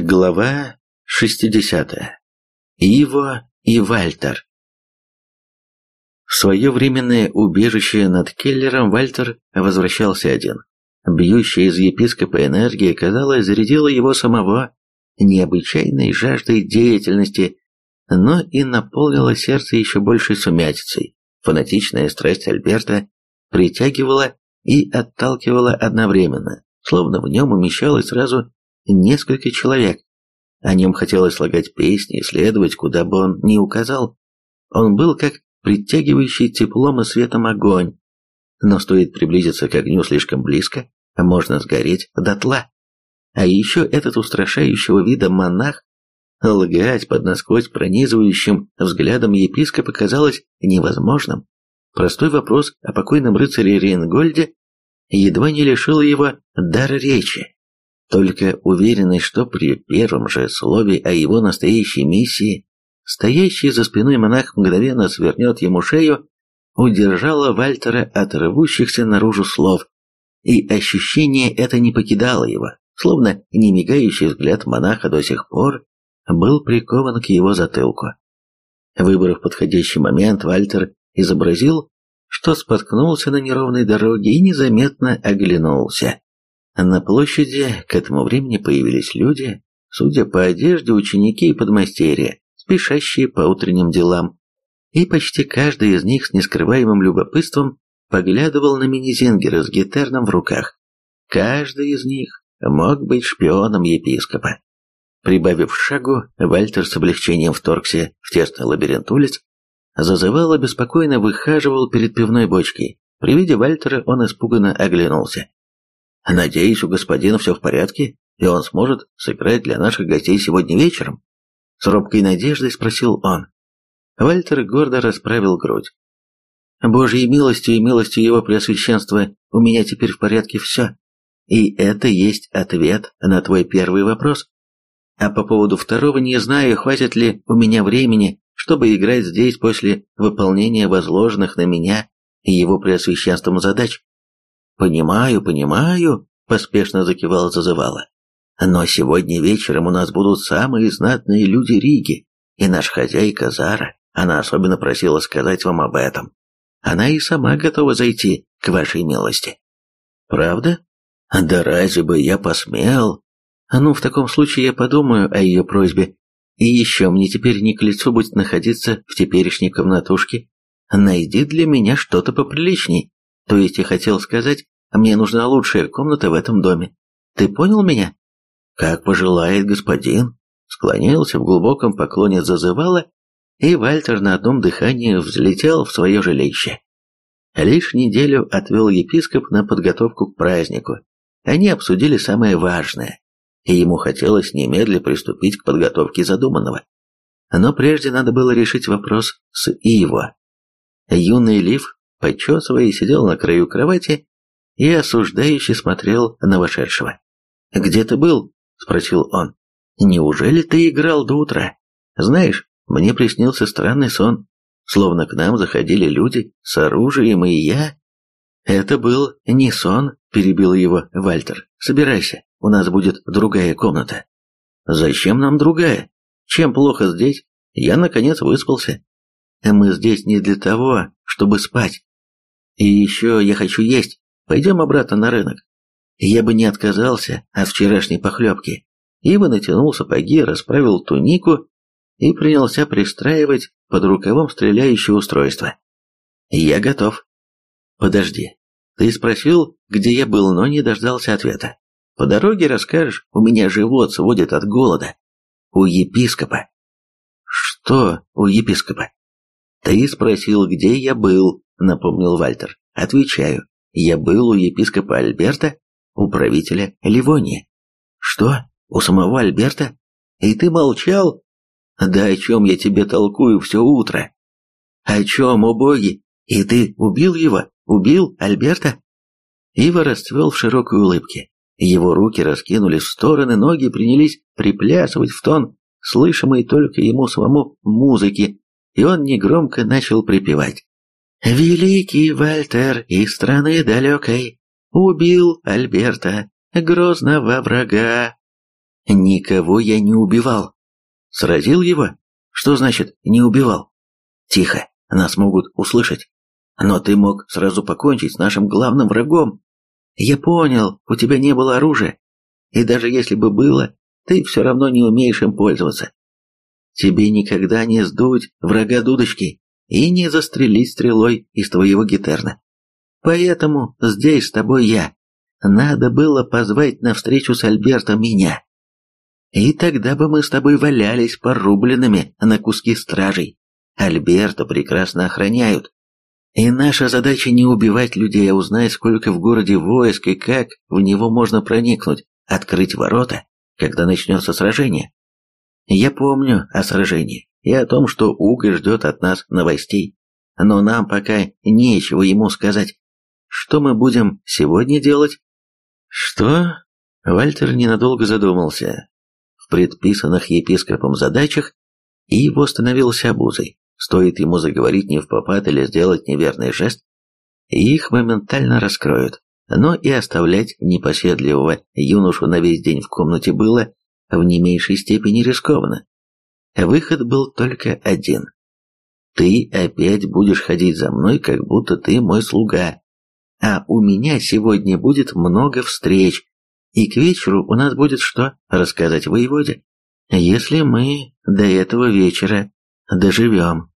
Глава 60. Иво и Вальтер. В свое временное убежище над Келлером Вальтер возвращался один. Бьющая из епископа энергия, казалось, зарядила его самого необычайной жаждой деятельности, но и наполнила сердце еще большей сумятицей. Фанатичная страсть Альберта притягивала и отталкивала одновременно, словно в нем умещалось сразу несколько человек. О нем хотелось слагать песни, исследовать, куда бы он ни указал. Он был как притягивающий теплом и светом огонь. Но стоит приблизиться к огню слишком близко, можно сгореть дотла. А еще этот устрашающего вида монах, лгать под насквозь пронизывающим взглядом епископа казалось невозможным. Простой вопрос о покойном рыцаре Рейнгольде едва не лишил его дара речи. Только уверенность, что при первом же слове о его настоящей миссии стоящий за спиной монах мгновенно свернет ему шею, удержала Вальтера от рвущихся наружу слов, и ощущение это не покидало его, словно немигающий взгляд монаха до сих пор был прикован к его затылку. Выбрав подходящий момент, Вальтер изобразил, что споткнулся на неровной дороге и незаметно оглянулся. На площади к этому времени появились люди, судя по одежде, ученики и подмастерья, спешащие по утренним делам. И почти каждый из них с нескрываемым любопытством поглядывал на мини-зингера с гитарным в руках. Каждый из них мог быть шпионом епископа. Прибавив шагу, Вальтер с облегчением вторгся в тесный лабиринт улиц, зазывал и беспокойно выхаживал перед пивной бочкой. При виде Вальтера он испуганно оглянулся. Надеюсь, у господина все в порядке, и он сможет сыграть для наших гостей сегодня вечером?» С робкой надеждой спросил он. Вальтер гордо расправил грудь. «Божьей милостью и милостью его преосвященства у меня теперь в порядке все. И это есть ответ на твой первый вопрос. А по поводу второго не знаю, хватит ли у меня времени, чтобы играть здесь после выполнения возложенных на меня и его преосвященством задач. «Понимаю, понимаю», — поспешно закивал зазывала. «Но сегодня вечером у нас будут самые знатные люди Риги, и наш хозяйка Зара, она особенно просила сказать вам об этом. Она и сама готова зайти к вашей милости». «Правда? Да разве бы я посмел?» «Ну, в таком случае я подумаю о ее просьбе. И еще мне теперь не к лицу будет находиться в теперешней комнатушке. Найди для меня что-то поприличней. То есть я хотел сказать, мне нужна лучшая комната в этом доме. Ты понял меня? Как пожелает господин. Склонился в глубоком поклоне зазывала, и Вальтер на одном дыхании взлетел в свое жилище. Лишь неделю отвел епископ на подготовку к празднику. Они обсудили самое важное, и ему хотелось немедля приступить к подготовке задуманного. Но прежде надо было решить вопрос с Иво. Юный Лив почесывая, сидел на краю кровати и осуждающе смотрел на вошедшего. «Где ты был?» – спросил он. «Неужели ты играл до утра? Знаешь, мне приснился странный сон, словно к нам заходили люди с оружием, и я...» «Это был не сон», – перебил его Вальтер. «Собирайся, у нас будет другая комната». «Зачем нам другая? Чем плохо здесь? Я, наконец, выспался. Мы здесь не для того, чтобы спать. И еще я хочу есть. Пойдем обратно на рынок. Я бы не отказался от вчерашней похлебки. Ива натянул сапоги, расправил тунику и принялся пристраивать под рукавом стреляющее устройство. Я готов. Подожди. Ты спросил, где я был, но не дождался ответа. По дороге расскажешь, у меня живот сводит от голода. У епископа. Что у епископа? Ты спросил, где я был, напомнил Вальтер. Отвечаю, я был у епископа Альберта, у правителя Ливонии. Что, у самого Альберта? И ты молчал? Да о чем я тебе толкую все утро? О чем, о боги? И ты убил его? Убил Альберта? Ива расцвел в широкой улыбке. Его руки раскинулись в стороны, ноги принялись приплясывать в тон, слышимой только ему самому музыки, и он негромко начал припевать. Великий Вальтер из страны далекой убил Альберта, грозного врага. Никого я не убивал. Сразил его? Что значит «не убивал»? Тихо, нас могут услышать. Но ты мог сразу покончить с нашим главным врагом. Я понял, у тебя не было оружия. И даже если бы было, ты все равно не умеешь им пользоваться. Тебе никогда не сдуть врага дудочки и не застрелить стрелой из твоего гитерна. Поэтому здесь с тобой я. Надо было позвать на встречу с Альбертом меня. И тогда бы мы с тобой валялись порубленными на куски стражей. Альберта прекрасно охраняют. И наша задача не убивать людей, а узнать, сколько в городе войск и как в него можно проникнуть, открыть ворота, когда начнется сражение. Я помню о сражении и о том, что Уга ждет от нас новостей. Но нам пока нечего ему сказать. Что мы будем сегодня делать? Что? Вальтер ненадолго задумался. В предписанных епископом задачах и его становился обузой. Стоит ему заговорить не в попад или сделать неверный жест, их моментально раскроют. Но и оставлять непоседливого юношу на весь день в комнате было в не меньшей степени рискованно. Выход был только один. Ты опять будешь ходить за мной, как будто ты мой слуга. А у меня сегодня будет много встреч, и к вечеру у нас будет что рассказать воеводе, если мы до этого вечера доживем.